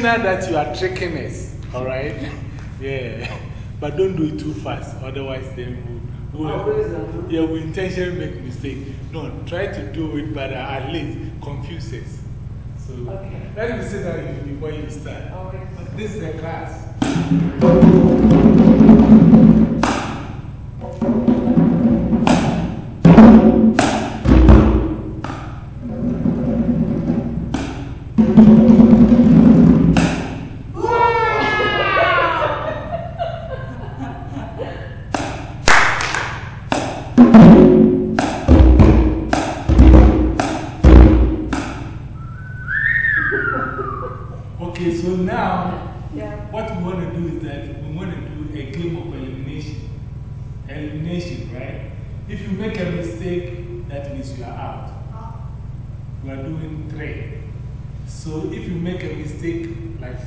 intentional that you are tricking us, alright? Yeah. But don't do it too fast, otherwise, then we'll. we'll yeah, we intentionally make mistakes. No, try to do it, but at least confuse us. So, okay. let me say that before you start. Right. This is the class.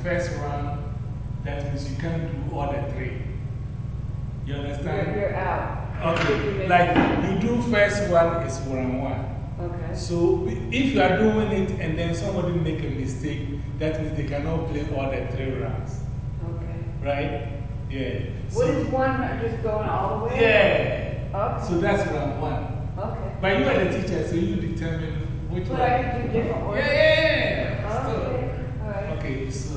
First round, that means you can't do all the three. You understand? you're out. Okay, like you do first one is round one. Okay. So if you are doing it and then somebody make a mistake, that means they cannot play all the three rounds. Okay. Right? Yeah. What So- is one just going all the way? Yeah. Okay. So that's round one. Okay. But you are the teacher, so you determine which But one. I can do different Yeah, ones. yeah, yeah. Still. Okay. All right. Okay, so.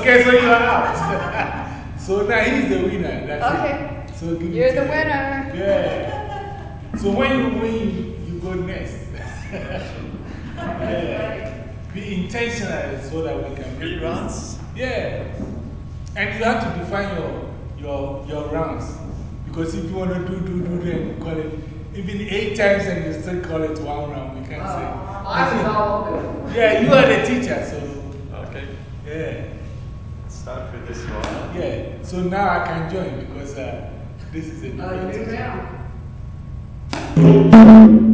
Okay, so you are out. so now he's the winner. That's Okay. it. So give You're the winner. Yeah. So when you win, you go next. yeah. Be intentional so that we can Three rounds? Yeah. And you have to define your, your, your rounds. Because if you want to do, do, do, then call it even eight times and you still call it one round, we can't say. Oh, I was all over. Yeah, you are the teacher, so Okay. yeah. Start with this one. Yeah. So now I can join because uh, this is a Oh, different new teacher. round. Okay,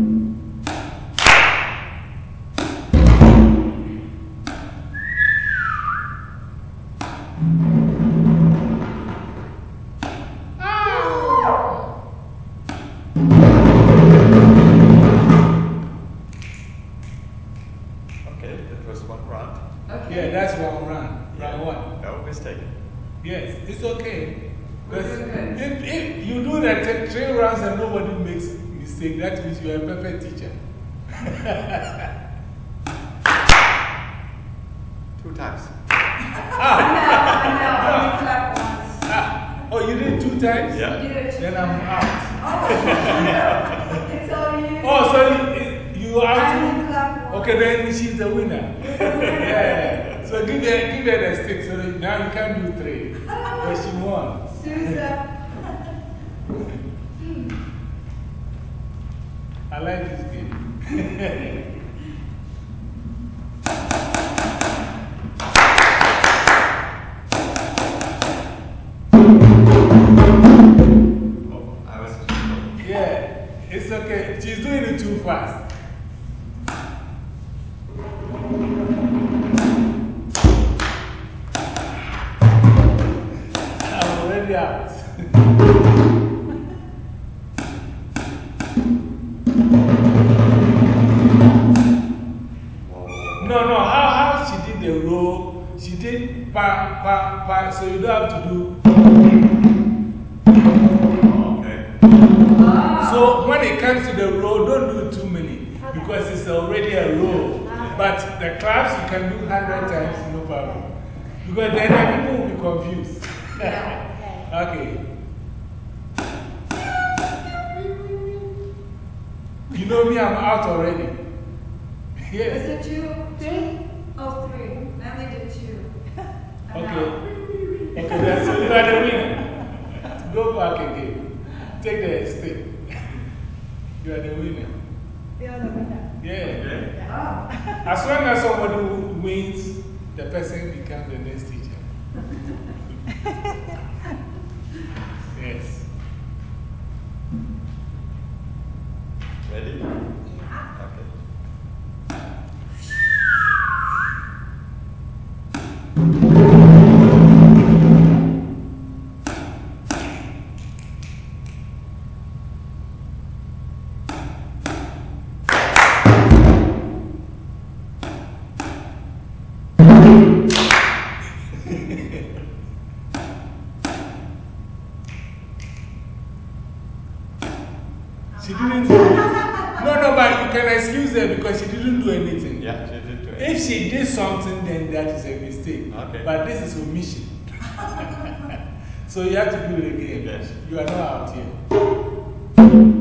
But then other people will be confused. okay. You know me, I'm out already. become the next teacher. But this is omission. so you have to do it again. Yes. You are not out here.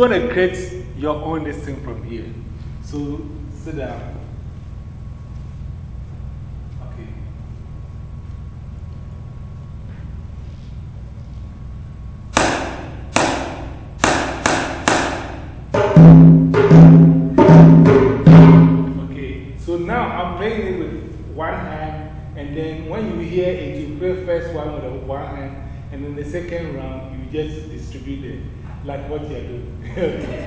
want to create your own this thing from here. So sit down. Okay. Okay. So now I'm playing it with one hand, and then when you hear it, you play first one with one hand, and then the second round you just distribute it like what you are doing.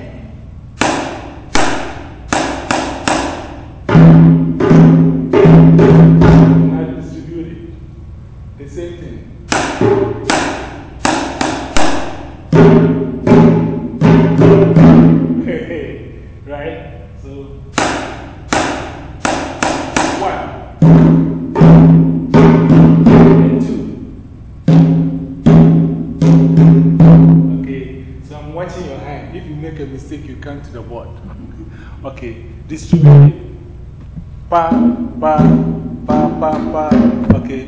distributed pa, pa, pa, pa, pa, okay.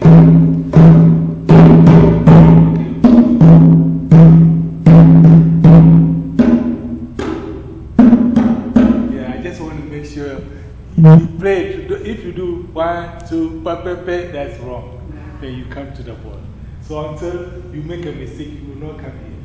Yeah, I just want to make sure you play it. If you do one, two, pa, pa, pa, that's wrong. Then you come to the board. So until you make a mistake, you will not come here.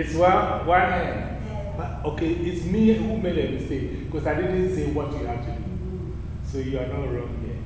It's one, one. Okay, it's me who made a mistake because I didn't say what you have to do. So you are not wrong here.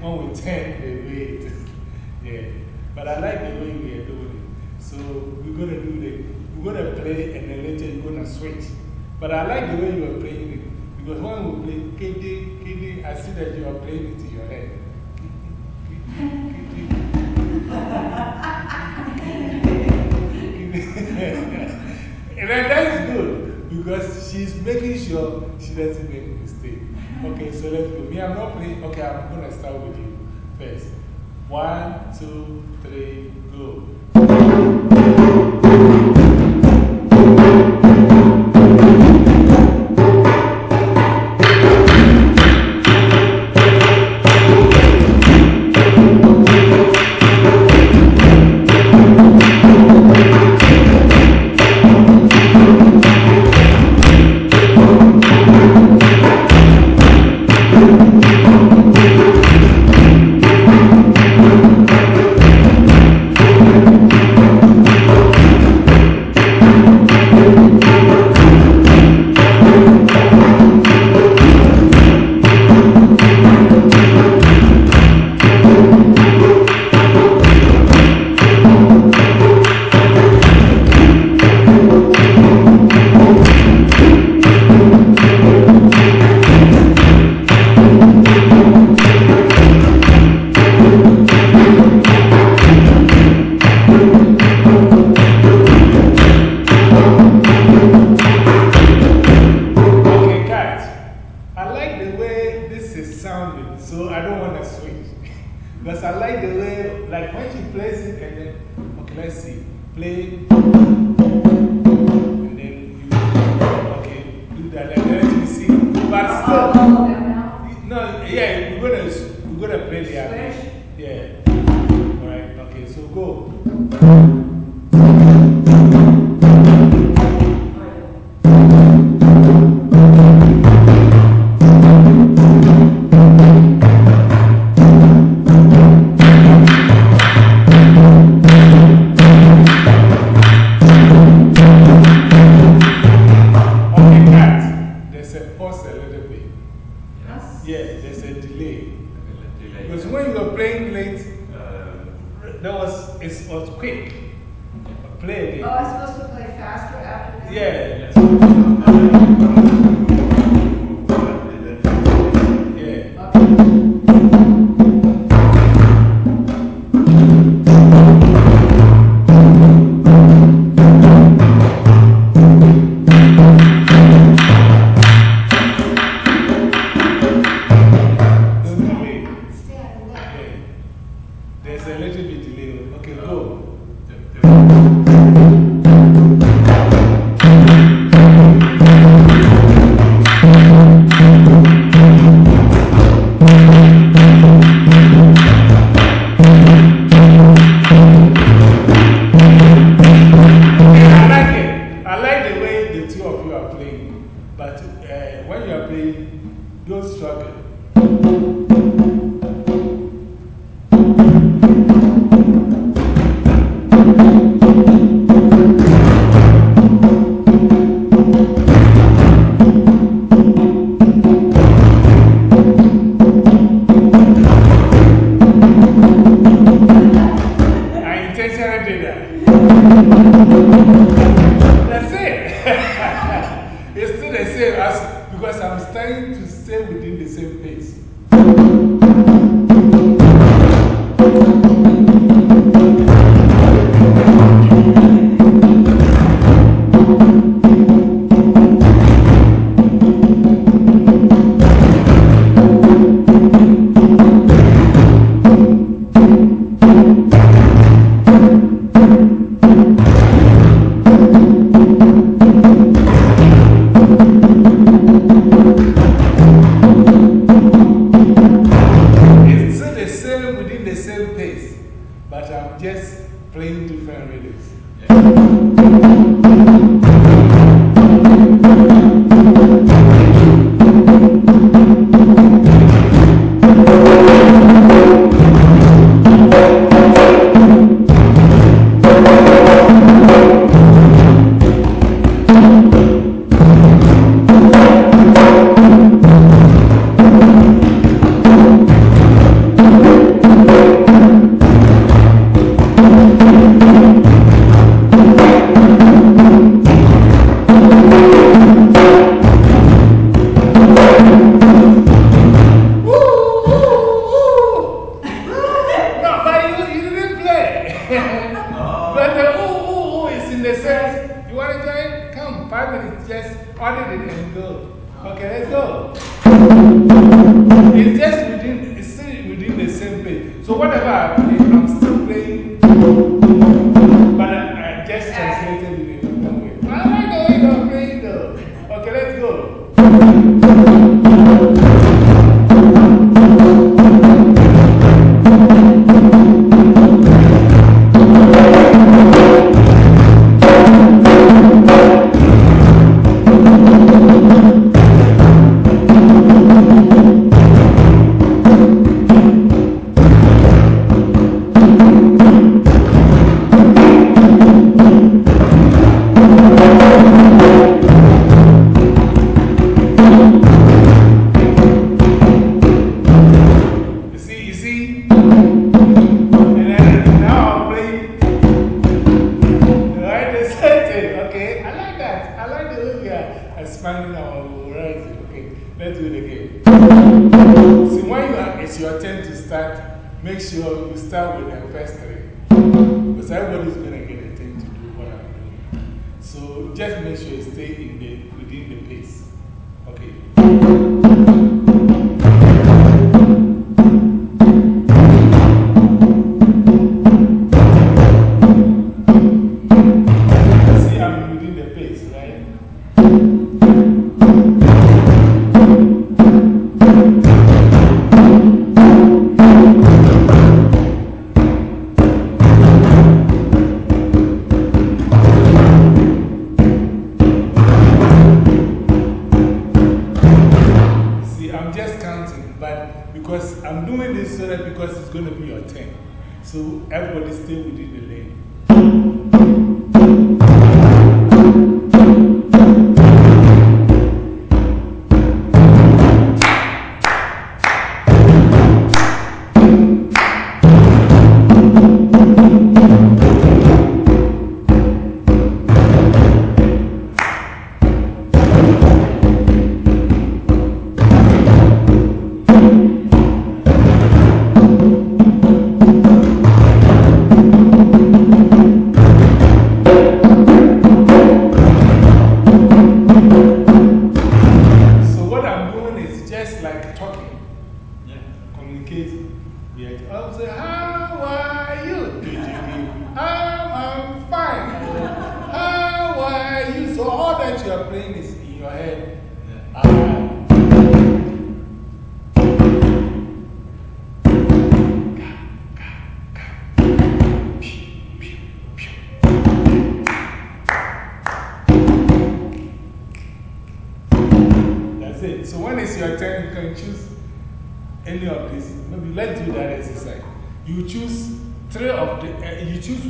when we turn the way yeah. But I like the way we are doing it. So we're going to do the, we're going to play and then later you're going to switch. But I like the way you are playing it. Because when we play KD, KD, I see that you are playing it in your head. and then that's good because she's making sure she doesn't make Okay, so let's go. Me, I'm not playing. Okay, I'm going to start with you first. One, two, three, go. Yeah, we're going to, we're gonna play the album. Yeah. Alright, okay, so go. To stay within the same pace.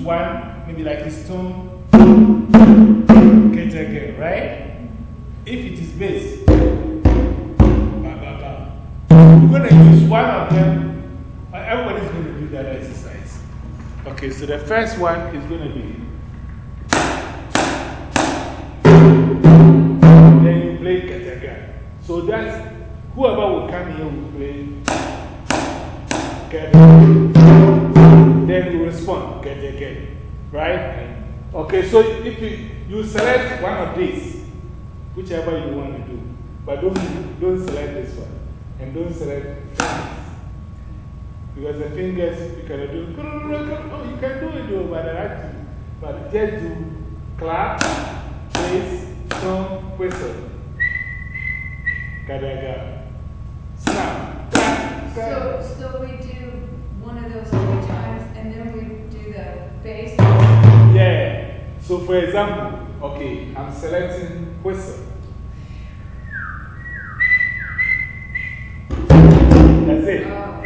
One, maybe like a stone, again, right? If it is bass, ba, ba, ba. You're going to use one of them. Everybody's going to do that exercise. Okay, so the first one is going to be. Then you play Kataga. So that's whoever will come here will play Kataga. Then you respond. Right? Okay, so if you, you select one of these, whichever you want to do, but don't, don't select this one. And don't select fingers. Because the fingers, you cannot do, oh, you can do it though, but to, but just do clap, bass, song, whistle. Gadaga. Snap. So, so we do one of those three times and then we bass? Yeah. So for example, okay, I'm selecting whistle. That's it. Oh.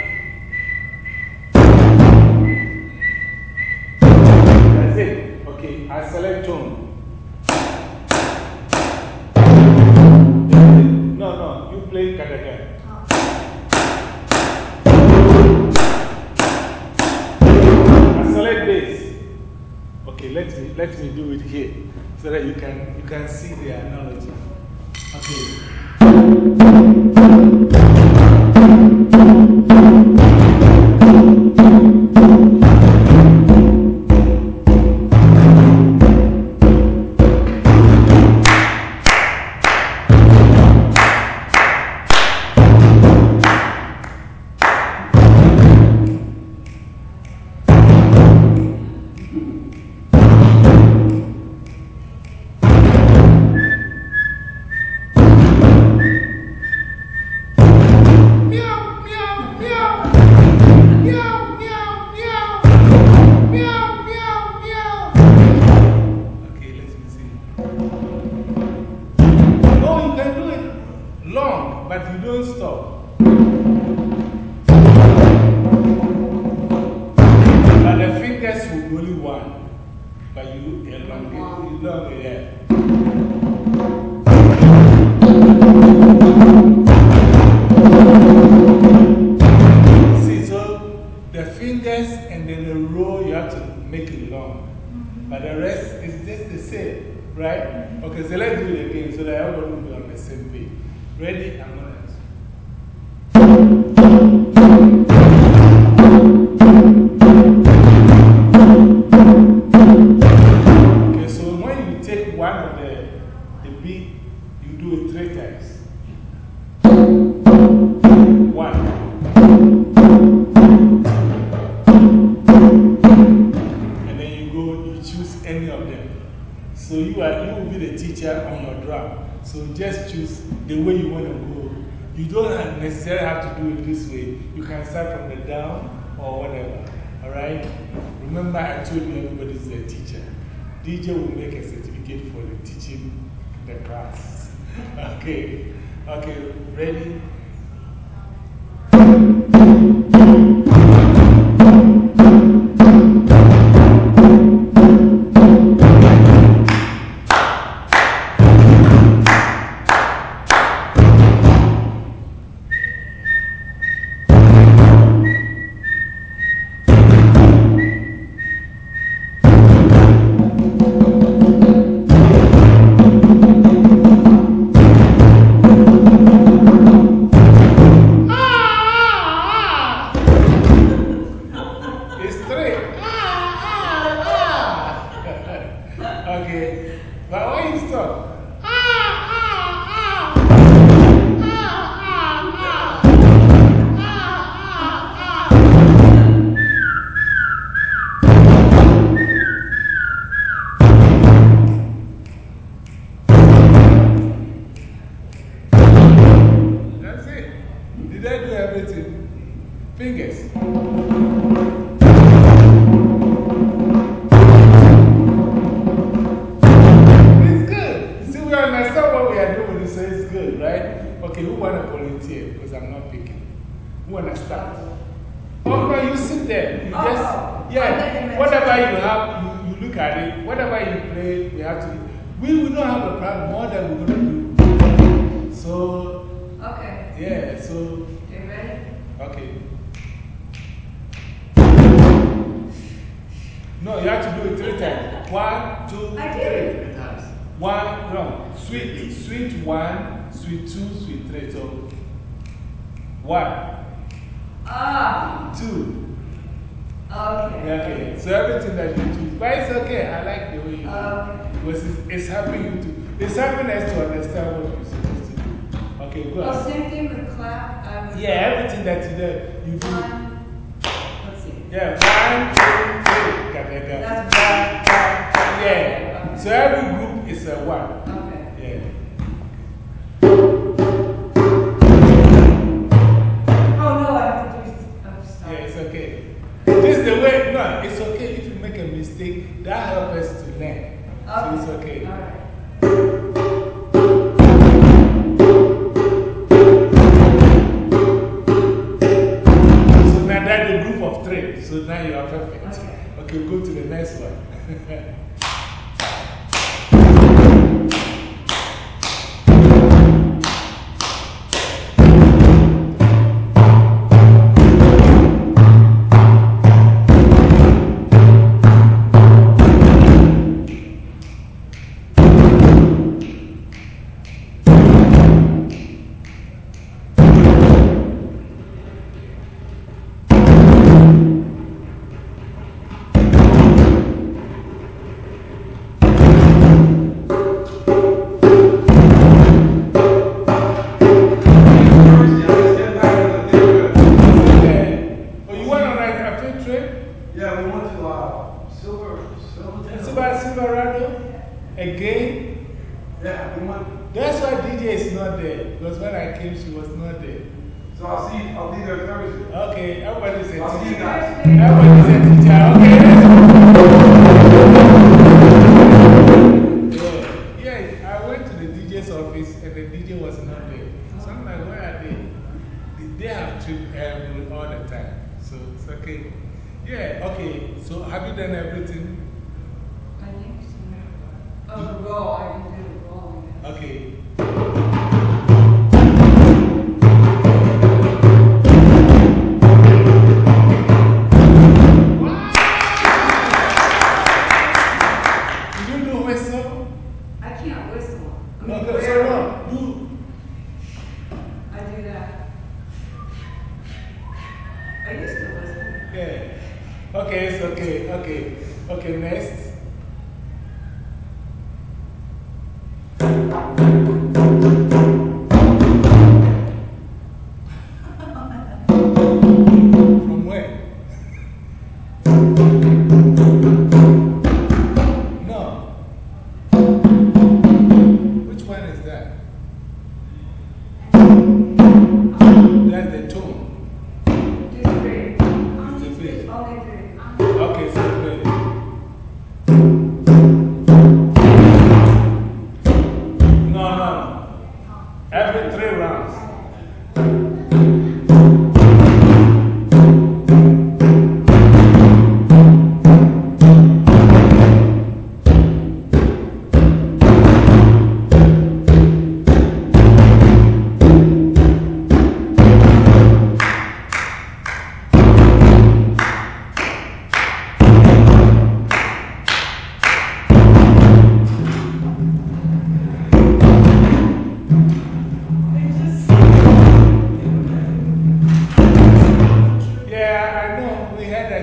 That's it. Okay, I select tone. No, no, you play Kadaga. Let me, do it here so that you can, you can see the analogy. Okay. So you, are, you will be the teacher on your drum. So just choose the way you want to go. You don't necessarily have to do it this way. You can start from the down or whatever. Alright? Remember, I told you everybody's a teacher. DJ will make a certificate for the teaching the class. Okay. Okay, ready? To do it three times. One, two, I three. did. Three. One, no, sweet, sweet one, sweet two, sweet three. So, one, Ah, two. okay. Yeah, okay. So everything that you do, but it's okay. I like the way you do it. Okay. Because it's, it's helping you to, it's helping us to understand what you're supposed to do. Okay, go Oh, ahead. same thing with clap. I would Yeah, everything that you do, you do. One, let's see. Yeah, one, That's ga. Yeah. So every group is a one. Okay. Yeah. Oh, no, I have to do, I'm Yeah, it's okay. This is the way, no, it's okay if you make a mistake. That helps us to learn. So it's okay. All right.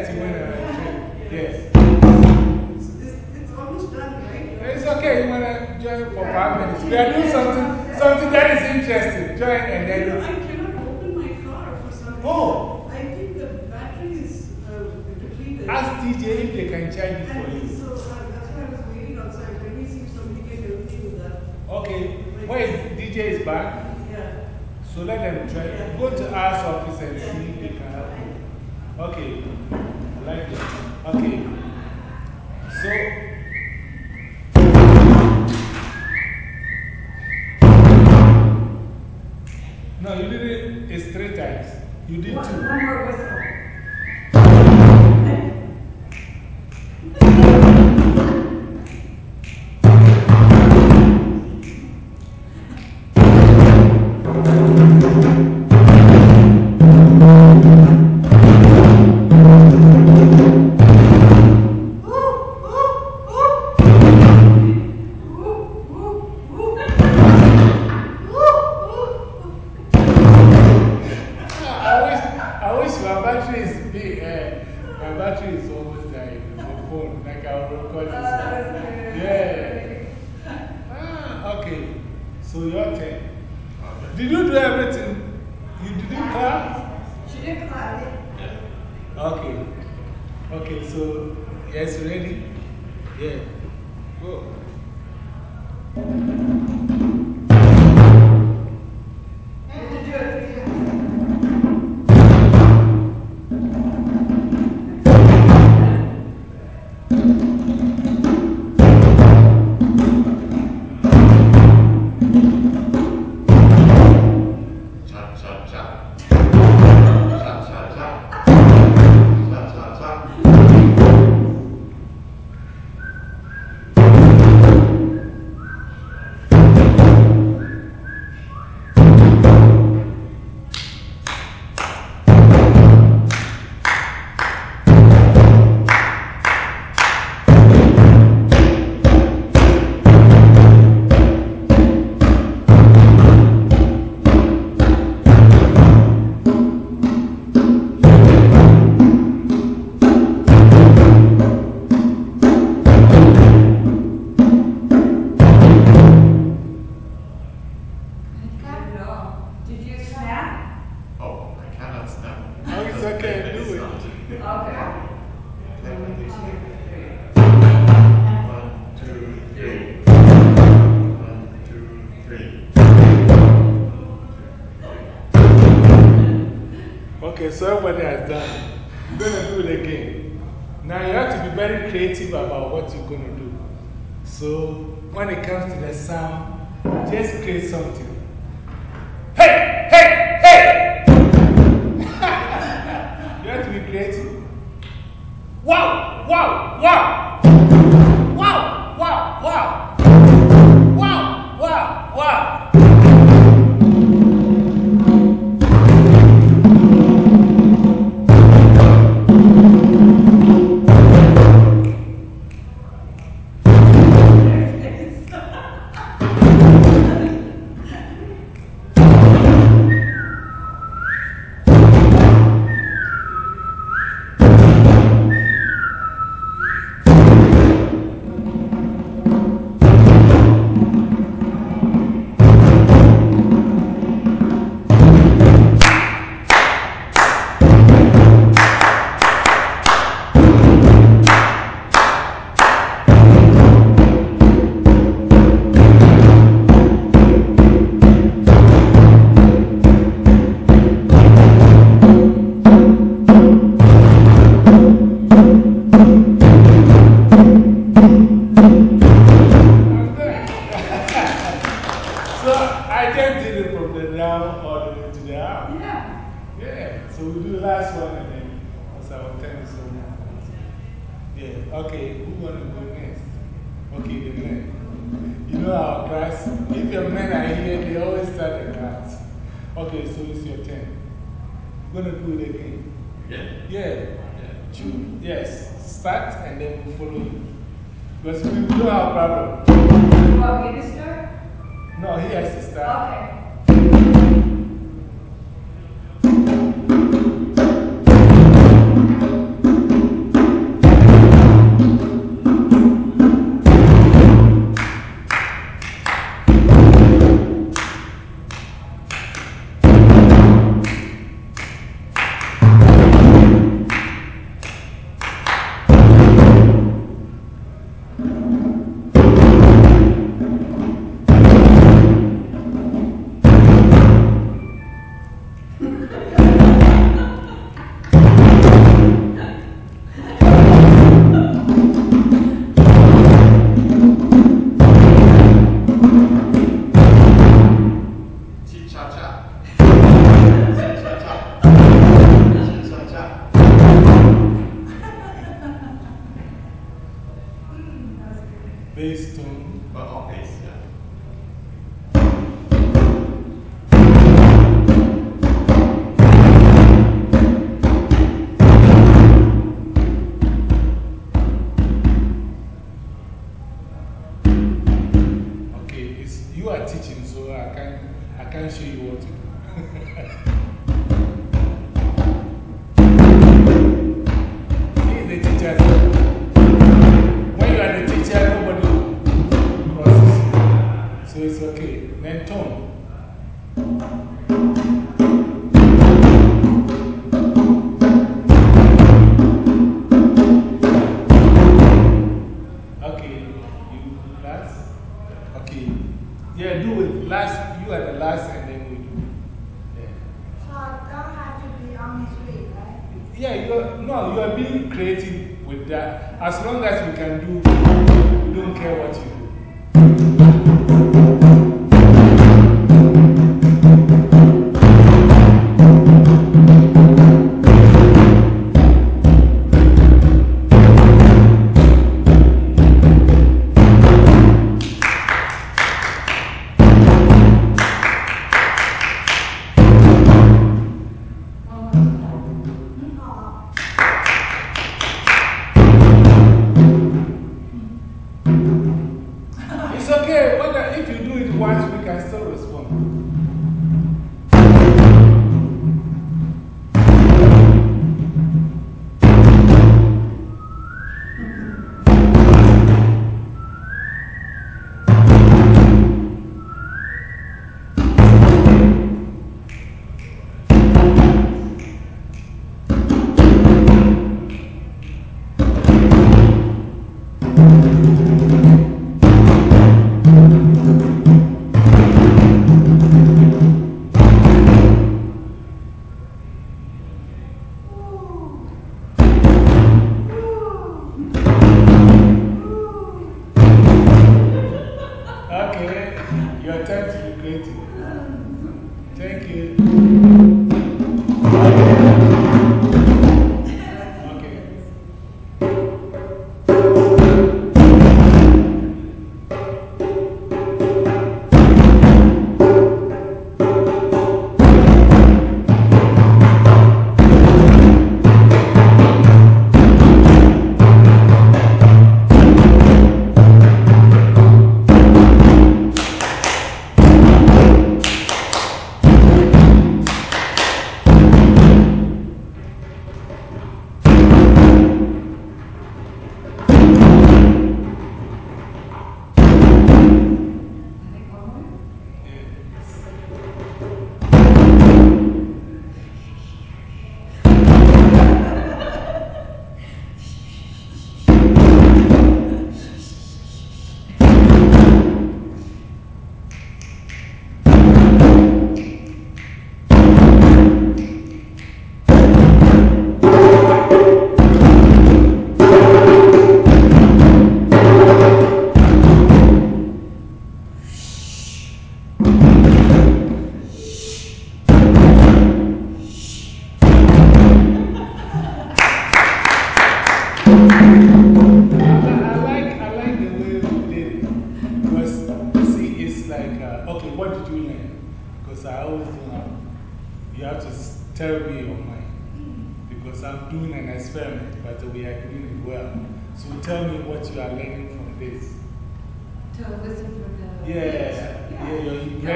That you went on a. Yes. It's, it's almost done, right? It's okay. You want to join for five minutes? We are doing something, something that is interesting. Join and You know, then. I cannot open my car for some reason. Oh. I think the battery is uh, depleted. Ask DJ if they can charge it for you. so uh, that's why I was waiting outside. Let me see if somebody can help me with that. Okay. Is DJ is back? Yeah. So let them try. Go to our office and see if they can help you. Okay. Like it. Okay. So.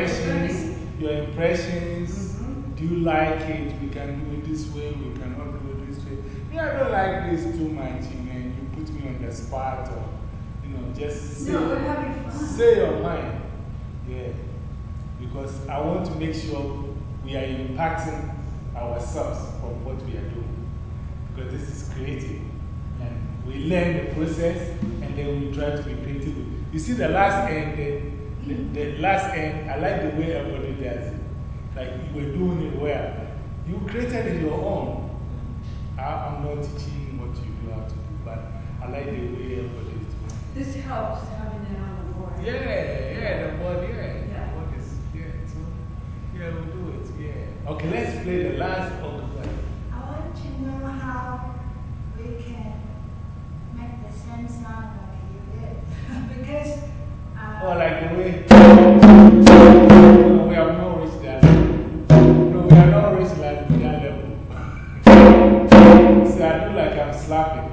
Impressions, your impressions. Mm-hmm. Do you like it? We can do it this way, we cannot do it this way. Yeah, I don't like this too much, you know, you put me on the spot or, you know, just say, No, we're having fun. say your mind. Yeah, because I want to make sure we are impacting ourselves from what we are doing. Because this is creative. And we learn the process and then we try to be creative. You see, the last end, the, the, the last end, I like the way everybody does it. Like you were doing it well. You created it your own. I, I'm not teaching what you do have to do, but I like the way everybody is doing it. This helps having it on the board. Yeah, yeah, the board, yeah. Yeah. The board is, yeah, so, yeah, we'll do it, yeah. Okay, let's play the last octopus. I want to know how we can make the same sound like you did. because or like the way we have not reached that level. No, we have not reached like that level. See, I feel like I'm slapping.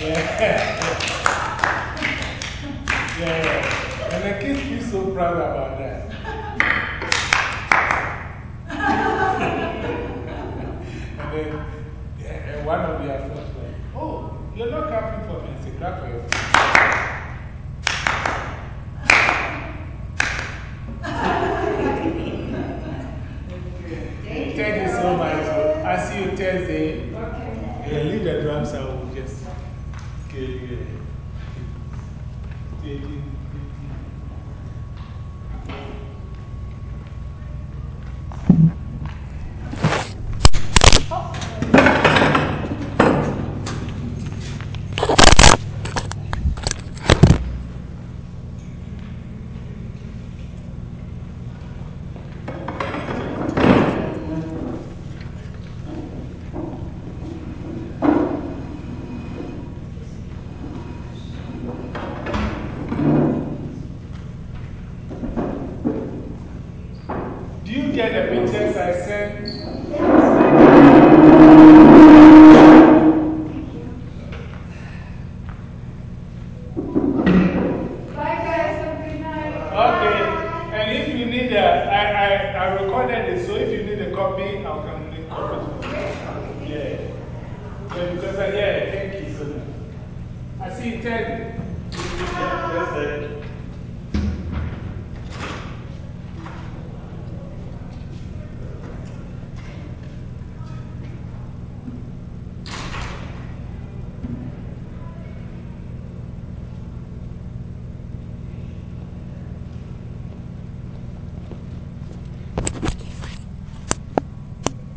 Yeah. yeah. And the kids feel so proud about that. and then and one of their friends was like, Oh, you're not clapping for me. I said, Clap for your friend. Thank you so much. I'll see you Thursday. Okay. Yeah, leave the drums, I